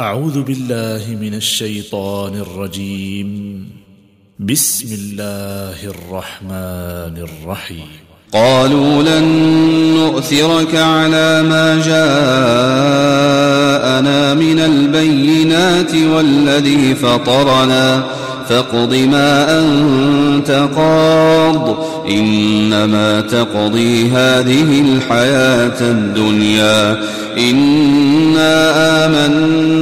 أعوذ بالله من الشيطان الرجيم. بسم الله الرحمن الرحيم. قالوا لن نؤثرك على ما جاءنا من البينات والذي فطرنا. فاقض ما أنت قاض. إنما تقضي هذه الحياة الدنيا. إنا آمنا